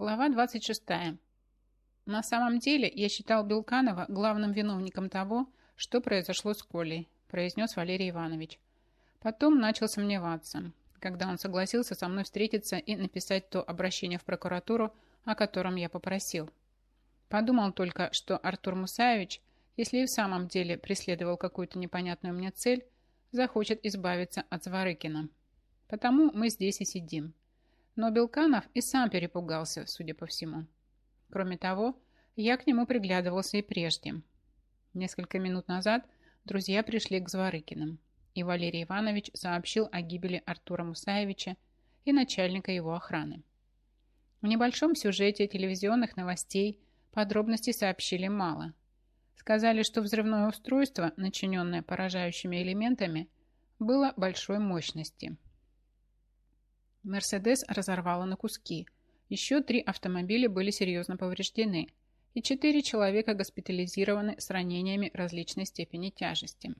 Глава 26. На самом деле я считал Белканова главным виновником того, что произошло с Колей, произнес Валерий Иванович. Потом начал сомневаться, когда он согласился со мной встретиться и написать то обращение в прокуратуру, о котором я попросил. Подумал только, что Артур Мусаевич, если и в самом деле преследовал какую-то непонятную мне цель, захочет избавиться от Зворыкина. Потому мы здесь и сидим. Но Белканов и сам перепугался, судя по всему. Кроме того, я к нему приглядывался и прежде. Несколько минут назад друзья пришли к Зворыкиным, и Валерий Иванович сообщил о гибели Артура Мусаевича и начальника его охраны. В небольшом сюжете телевизионных новостей подробностей сообщили мало. Сказали, что взрывное устройство, начиненное поражающими элементами, было большой мощности – Мерседес разорвало на куски. Еще три автомобиля были серьезно повреждены, и четыре человека госпитализированы с ранениями различной степени тяжести.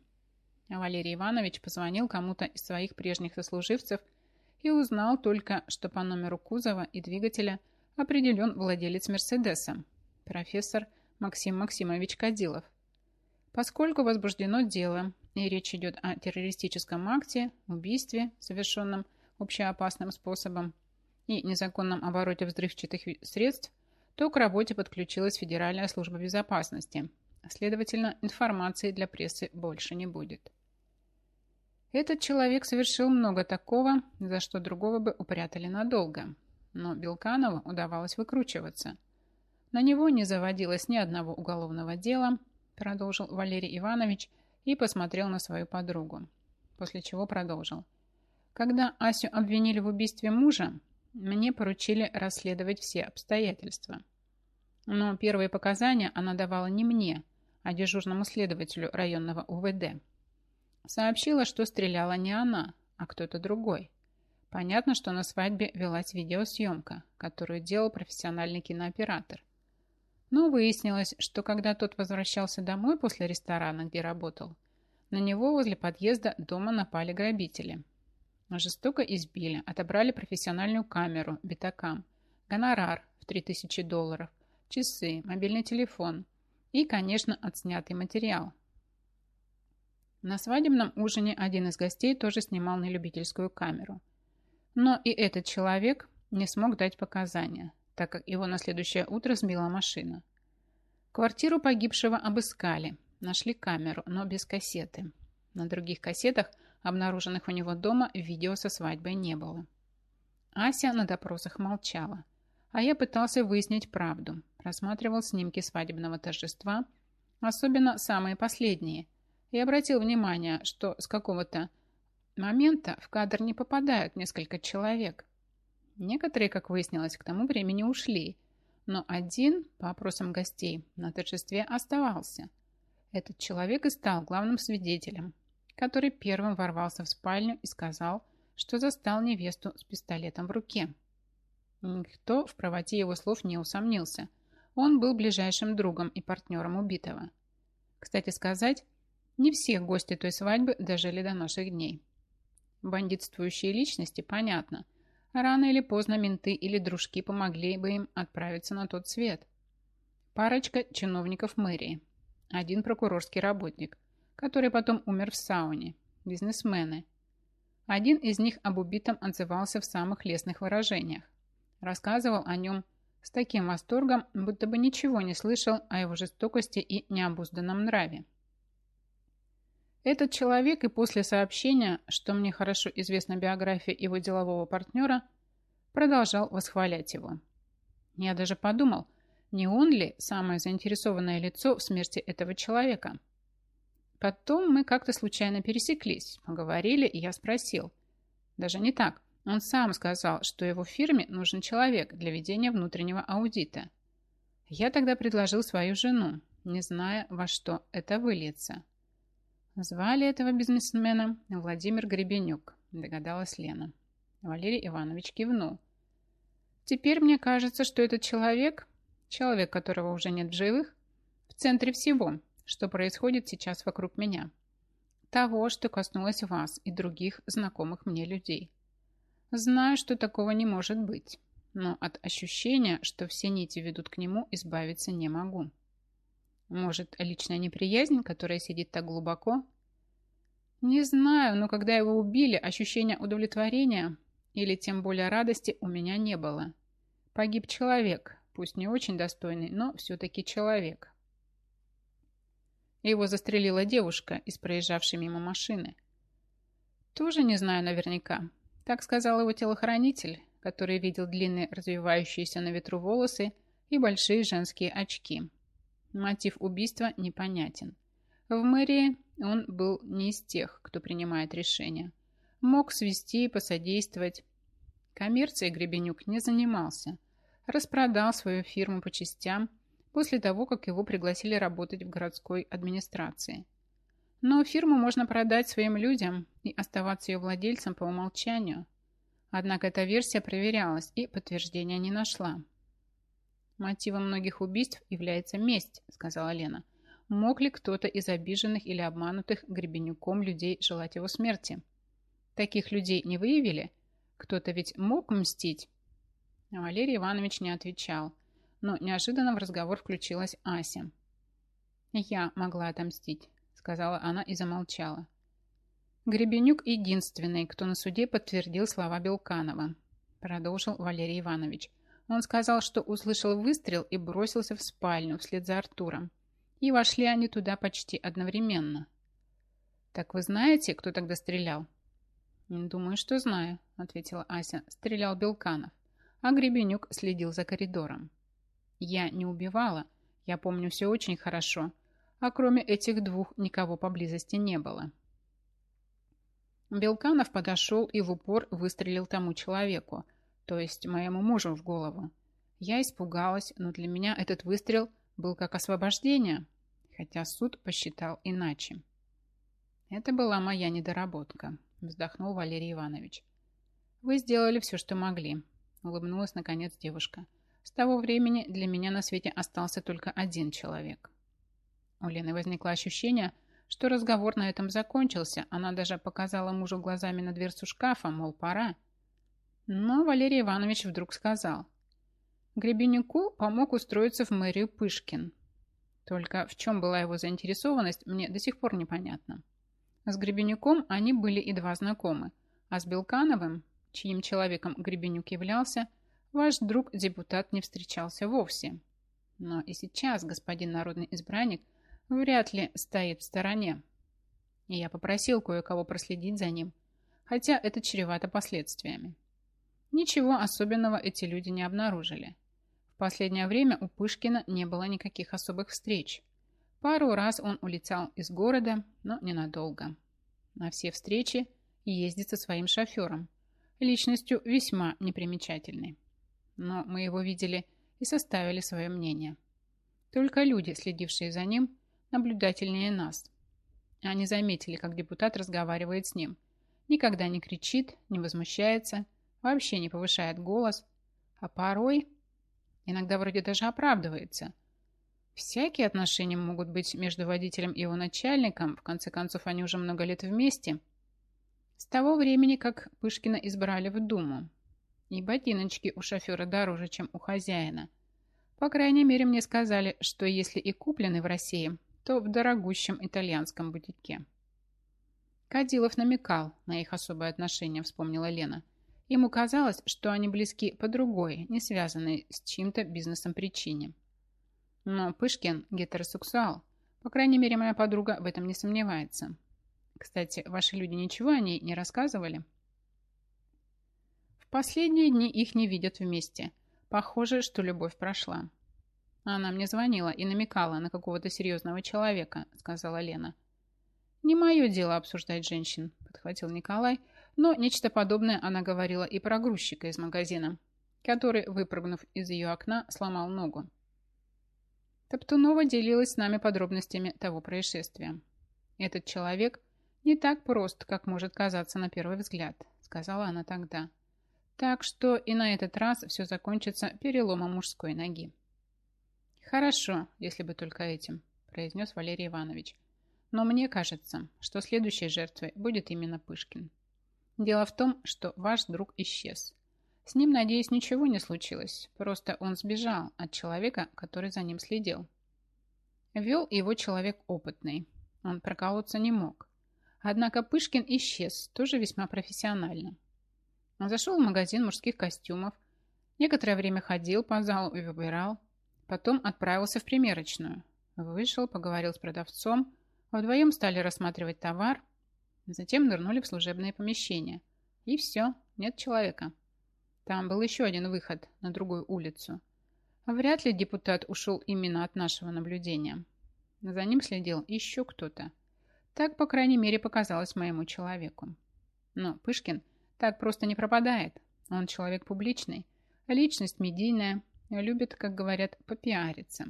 Валерий Иванович позвонил кому-то из своих прежних сослуживцев и узнал только, что по номеру кузова и двигателя определен владелец Мерседеса, профессор Максим Максимович Кадилов. Поскольку возбуждено дело, и речь идет о террористическом акте, убийстве, совершенном общеопасным способом и незаконном обороте взрывчатых средств, то к работе подключилась Федеральная служба безопасности. Следовательно, информации для прессы больше не будет. Этот человек совершил много такого, за что другого бы упрятали надолго. Но Белканову удавалось выкручиваться. На него не заводилось ни одного уголовного дела, продолжил Валерий Иванович и посмотрел на свою подругу. После чего продолжил. Когда Асю обвинили в убийстве мужа, мне поручили расследовать все обстоятельства. Но первые показания она давала не мне, а дежурному следователю районного УВД. Сообщила, что стреляла не она, а кто-то другой. Понятно, что на свадьбе велась видеосъемка, которую делал профессиональный кинооператор. Но выяснилось, что когда тот возвращался домой после ресторана, где работал, на него возле подъезда дома напали грабители – Жестоко избили, отобрали профессиональную камеру, битакам, гонорар в 3000 долларов, часы, мобильный телефон и, конечно, отснятый материал. На свадебном ужине один из гостей тоже снимал на любительскую камеру. Но и этот человек не смог дать показания, так как его на следующее утро сбила машина. Квартиру погибшего обыскали, нашли камеру, но без кассеты. На других кассетах – Обнаруженных у него дома видео со свадьбой не было. Ася на допросах молчала, а я пытался выяснить правду, рассматривал снимки свадебного торжества, особенно самые последние, и обратил внимание, что с какого-то момента в кадр не попадают несколько человек. Некоторые, как выяснилось, к тому времени ушли, но один, по опросам гостей, на торжестве оставался. Этот человек и стал главным свидетелем, который первым ворвался в спальню и сказал, что застал невесту с пистолетом в руке. Никто в правоте его слов не усомнился. Он был ближайшим другом и партнером убитого. Кстати сказать, не все гости той свадьбы дожили до наших дней. Бандитствующие личности, понятно. Рано или поздно менты или дружки помогли бы им отправиться на тот свет. Парочка чиновников мэрии. Один прокурорский работник – который потом умер в сауне, бизнесмены. Один из них об убитом отзывался в самых лестных выражениях. Рассказывал о нем с таким восторгом, будто бы ничего не слышал о его жестокости и необузданном нраве. Этот человек и после сообщения, что мне хорошо известна биография его делового партнера, продолжал восхвалять его. Я даже подумал, не он ли самое заинтересованное лицо в смерти этого человека – Потом мы как-то случайно пересеклись, поговорили, и я спросил. Даже не так. Он сам сказал, что его фирме нужен человек для ведения внутреннего аудита. Я тогда предложил свою жену, не зная, во что это выльется. Звали этого бизнесмена Владимир Гребенюк, догадалась Лена. Валерий Иванович кивнул. Теперь мне кажется, что этот человек, человек, которого уже нет в живых, в центре всего, что происходит сейчас вокруг меня. Того, что коснулось вас и других знакомых мне людей. Знаю, что такого не может быть. но от ощущения, что все нити ведут к нему, избавиться не могу. Может, личная неприязнь, которая сидит так глубоко? Не знаю, но когда его убили, ощущения удовлетворения или тем более радости у меня не было. Погиб человек, пусть не очень достойный, но все-таки человек. Его застрелила девушка из проезжавшей мимо машины. Тоже не знаю наверняка. Так сказал его телохранитель, который видел длинные развивающиеся на ветру волосы и большие женские очки. Мотив убийства непонятен. В мэрии он был не из тех, кто принимает решения. Мог свести и посодействовать. Коммерцией Гребенюк не занимался. Распродал свою фирму по частям после того, как его пригласили работать в городской администрации. Но фирму можно продать своим людям и оставаться ее владельцем по умолчанию. Однако эта версия проверялась и подтверждения не нашла. «Мотивом многих убийств является месть», — сказала Лена. «Мог ли кто-то из обиженных или обманутых Гребенюком людей желать его смерти? Таких людей не выявили? Кто-то ведь мог мстить?» Валерий Иванович не отвечал, но неожиданно в разговор включилась Ася. «Я могла отомстить», — сказала она и замолчала. Гребенюк единственный, кто на суде подтвердил слова Белканова, продолжил Валерий Иванович. Он сказал, что услышал выстрел и бросился в спальню вслед за Артуром. И вошли они туда почти одновременно. «Так вы знаете, кто тогда стрелял?» «Думаю, что знаю», — ответила Ася. «Стрелял Белканов, а Гребенюк следил за коридором». «Я не убивала. Я помню все очень хорошо. А кроме этих двух никого поблизости не было». Белканов подошел и в упор выстрелил тому человеку, то есть моему мужу в голову. Я испугалась, но для меня этот выстрел был как освобождение, хотя суд посчитал иначе. Это была моя недоработка, вздохнул Валерий Иванович. Вы сделали все, что могли, улыбнулась наконец девушка. С того времени для меня на свете остался только один человек. У Лены возникло ощущение, что разговор на этом закончился. Она даже показала мужу глазами на дверцу шкафа, мол, пора. Но Валерий Иванович вдруг сказал. Гребенюку помог устроиться в мэрию Пышкин. Только в чем была его заинтересованность, мне до сих пор непонятно. С Гребенюком они были едва знакомы, а с Белкановым, чьим человеком Гребенюк являлся, ваш друг-депутат не встречался вовсе. Но и сейчас господин народный избранник – вряд ли стоит в стороне. И я попросил кое-кого проследить за ним, хотя это чревато последствиями. Ничего особенного эти люди не обнаружили. В последнее время у Пышкина не было никаких особых встреч. Пару раз он улетал из города, но ненадолго. На все встречи ездит со своим шофером, личностью весьма непримечательной. Но мы его видели и составили свое мнение. Только люди, следившие за ним, наблюдательнее нас. Они заметили, как депутат разговаривает с ним. Никогда не кричит, не возмущается, вообще не повышает голос, а порой иногда вроде даже оправдывается. Всякие отношения могут быть между водителем и его начальником, в конце концов они уже много лет вместе. С того времени, как Пышкина избрали в Думу. И ботиночки у шофера дороже, чем у хозяина. По крайней мере, мне сказали, что если и куплены в России, то в дорогущем итальянском бутике. Кадилов намекал на их особое отношение, вспомнила Лена. Ему казалось, что они близки по другой, не связанной с чьим-то бизнесом причине. Но Пышкин гетеросексуал. По крайней мере, моя подруга в этом не сомневается. Кстати, ваши люди ничего о ней не рассказывали? Последние дни их не видят вместе. Похоже, что любовь прошла. Она мне звонила и намекала на какого-то серьезного человека, сказала Лена. Не мое дело обсуждать женщин, подхватил Николай, но нечто подобное она говорила и про грузчика из магазина, который, выпрыгнув из ее окна, сломал ногу. Топтунова делилась с нами подробностями того происшествия. Этот человек не так прост, как может казаться на первый взгляд, сказала она тогда. Так что и на этот раз все закончится переломом мужской ноги. «Хорошо, если бы только этим», – произнес Валерий Иванович. «Но мне кажется, что следующей жертвой будет именно Пышкин. Дело в том, что ваш друг исчез. С ним, надеюсь, ничего не случилось. Просто он сбежал от человека, который за ним следил. Вел его человек опытный. Он проколоться не мог. Однако Пышкин исчез, тоже весьма профессионально. Зашел в магазин мужских костюмов, некоторое время ходил по залу и выбирал, потом отправился в примерочную. Вышел, поговорил с продавцом, вдвоем стали рассматривать товар, затем нырнули в служебное помещение. И все, нет человека. Там был еще один выход на другую улицу. Вряд ли депутат ушел именно от нашего наблюдения. За ним следил еще кто-то. Так, по крайней мере, показалось моему человеку. Но Пышкин так просто не пропадает. Он человек публичный, личность медийная, любит, как говорят, попиариться.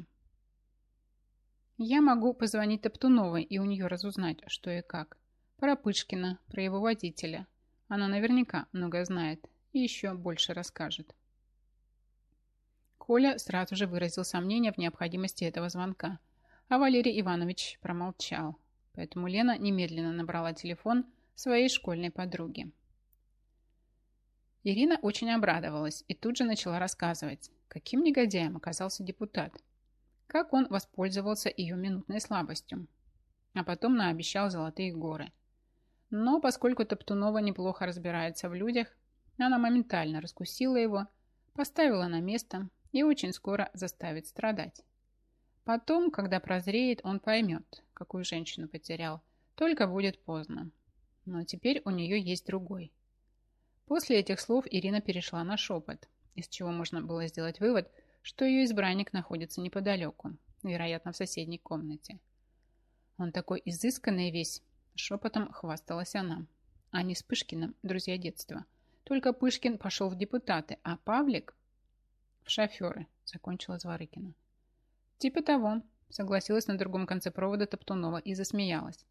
Я могу позвонить Топтуновой и у нее разузнать, что и как. Про Пышкина, про его водителя. Она наверняка много знает и еще больше расскажет. Коля сразу же выразил сомнение в необходимости этого звонка, а Валерий Иванович промолчал. Поэтому Лена немедленно набрала телефон своей школьной подруги. Ирина очень обрадовалась и тут же начала рассказывать, каким негодяем оказался депутат, как он воспользовался ее минутной слабостью, а потом наобещал золотые горы. Но поскольку Топтунова неплохо разбирается в людях, она моментально раскусила его, поставила на место и очень скоро заставит страдать. Потом, когда прозреет, он поймет, какую женщину потерял. Только будет поздно. Но теперь у нее есть другой. После этих слов Ирина перешла на шепот, из чего можно было сделать вывод, что ее избранник находится неподалеку, вероятно, в соседней комнате. Он такой изысканный весь, шепотом хвасталась она. Они с Пышкиным, друзья детства – только Пышкин пошел в депутаты, а Павлик в шоферы, закончила Зворыкина. Типа того, согласилась на другом конце провода Топтунова и засмеялась.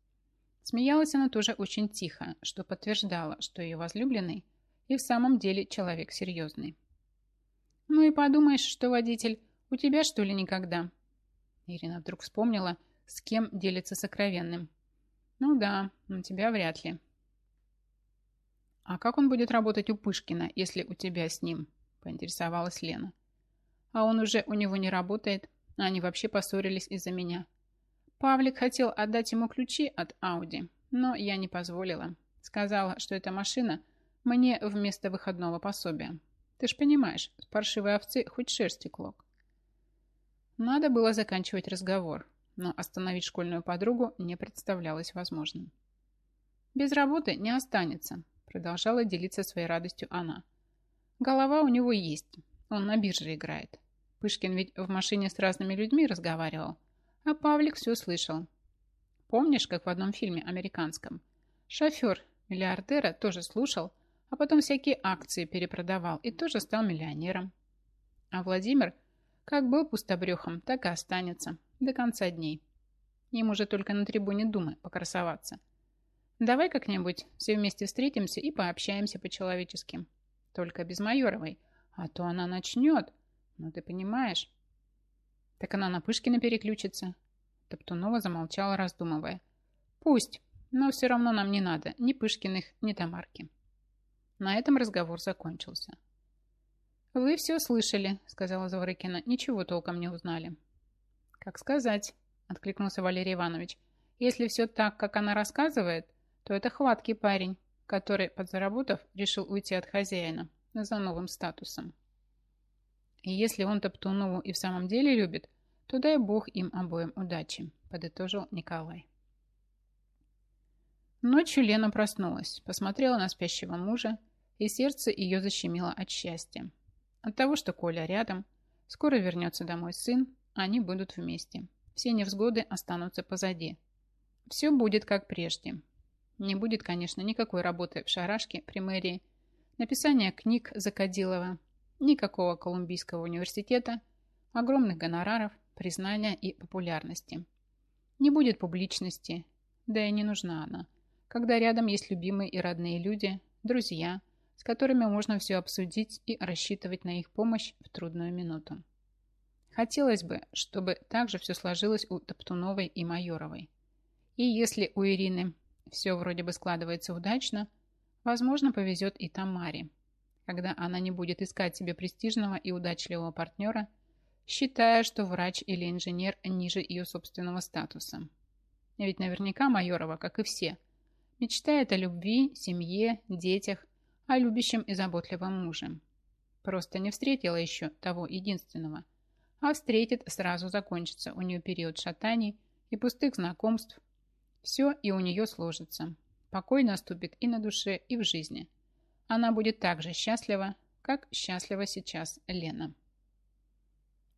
Смеялась она тоже очень тихо, что подтверждало, что ее возлюбленный и в самом деле человек серьезный. «Ну и подумаешь, что водитель, у тебя что ли никогда?» Ирина вдруг вспомнила, с кем делится сокровенным. «Ну да, у тебя вряд ли», «А как он будет работать у Пышкина, если у тебя с ним?» – поинтересовалась Лена. «А он уже у него не работает. Они вообще поссорились из-за меня. Павлик хотел отдать ему ключи от Ауди, но я не позволила. Сказала, что эта машина мне вместо выходного пособия. Ты ж понимаешь, с паршивой овцы хоть шерсти клок». Надо было заканчивать разговор, но остановить школьную подругу не представлялось возможным. «Без работы не останется», Продолжала делиться своей радостью она. Голова у него есть. Он на бирже играет. Пышкин ведь в машине с разными людьми разговаривал. А Павлик все слышал. Помнишь, как в одном фильме американском? Шофер миллиардера тоже слушал, а потом всякие акции перепродавал и тоже стал миллионером. А Владимир как был пустобрехом, так и останется до конца дней. Ему же только на трибуне Думы покрасоваться. Давай как-нибудь все вместе встретимся и пообщаемся по-человечески. Только без Майоровой. А то она начнет. Ну, ты понимаешь. Так она на Пышкина переключится. Топтунова замолчала, раздумывая. Пусть, но все равно нам не надо ни Пышкиных, ни Тамарки. На этом разговор закончился. «Вы все слышали», — сказала Заворыкина. «Ничего толком не узнали». «Как сказать», — откликнулся Валерий Иванович. «Если все так, как она рассказывает, то это хваткий парень, который, подзаработав, решил уйти от хозяина за новым статусом. И если он Топтунову и в самом деле любит, то дай бог им обоим удачи, подытожил Николай. Ночью Лена проснулась, посмотрела на спящего мужа, и сердце ее защемило от счастья. От того, что Коля рядом, скоро вернется домой сын, они будут вместе. Все невзгоды останутся позади. Все будет как прежде, не будет, конечно, никакой работы в шарашке при мэрии, написания книг за Кадилова, никакого Колумбийского университета, огромных гонораров, признания и популярности. Не будет публичности, да и не нужна она, когда рядом есть любимые и родные люди, друзья, с которыми можно все обсудить и рассчитывать на их помощь в трудную минуту. Хотелось бы, чтобы так же все сложилось у Топтуновой и Майоровой. И если у Ирины все вроде бы складывается удачно. Возможно, повезет и Тамаре. когда она не будет искать себе престижного и удачливого партнера, считая, что врач или инженер ниже ее собственного статуса. Ведь наверняка Майорова, как и все, мечтает о любви, семье, детях, о любящем и заботливом муже. Просто не встретила еще того единственного, а встретит, сразу закончится у нее период шатаний и пустых знакомств. Все и у нее сложится. Покой наступит и на душе, и в жизни. Она будет так же счастлива, как счастлива сейчас Лена.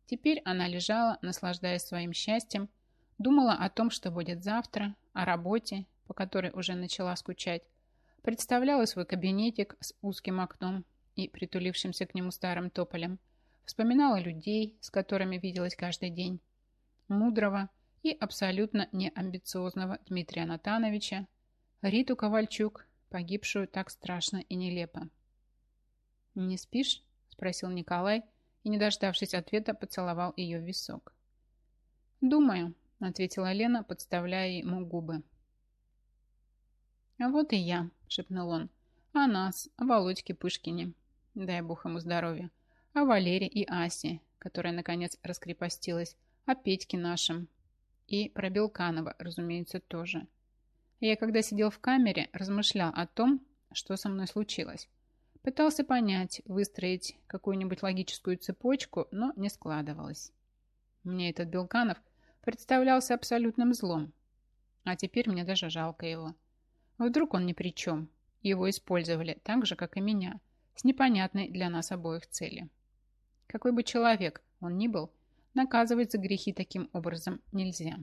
Теперь она лежала, наслаждаясь своим счастьем, думала о том, что будет завтра, о работе, по которой уже начала скучать, представляла свой кабинетик с узким окном и притулившимся к нему старым тополем, вспоминала людей, с которыми виделась каждый день, мудрого и абсолютно неамбициозного Дмитрия Натановича, Риту Ковальчук, погибшую так страшно и нелепо. «Не спишь?» – спросил Николай и, не дождавшись ответа, поцеловал ее в висок. «Думаю», – ответила Лена, подставляя ему губы. «А вот и я», – шепнул он. «О нас, о Володьке Пышкине. Дай бог ему здоровья. О Валере и Асе, которая, наконец, раскрепостилась. О Петьке нашем. И про Белканова, разумеется, тоже. Я, когда сидел в камере, размышлял о том, что со мной случилось. Пытался понять, выстроить какую-нибудь логическую цепочку, но не складывалось. Мне этот Белканов представлялся абсолютным злом. А теперь мне даже жалко его. Вдруг он ни при чем. Его использовали так же, как и меня, с непонятной для нас обоих целью. Какой бы человек он ни был, наказывать за грехи таким образом нельзя.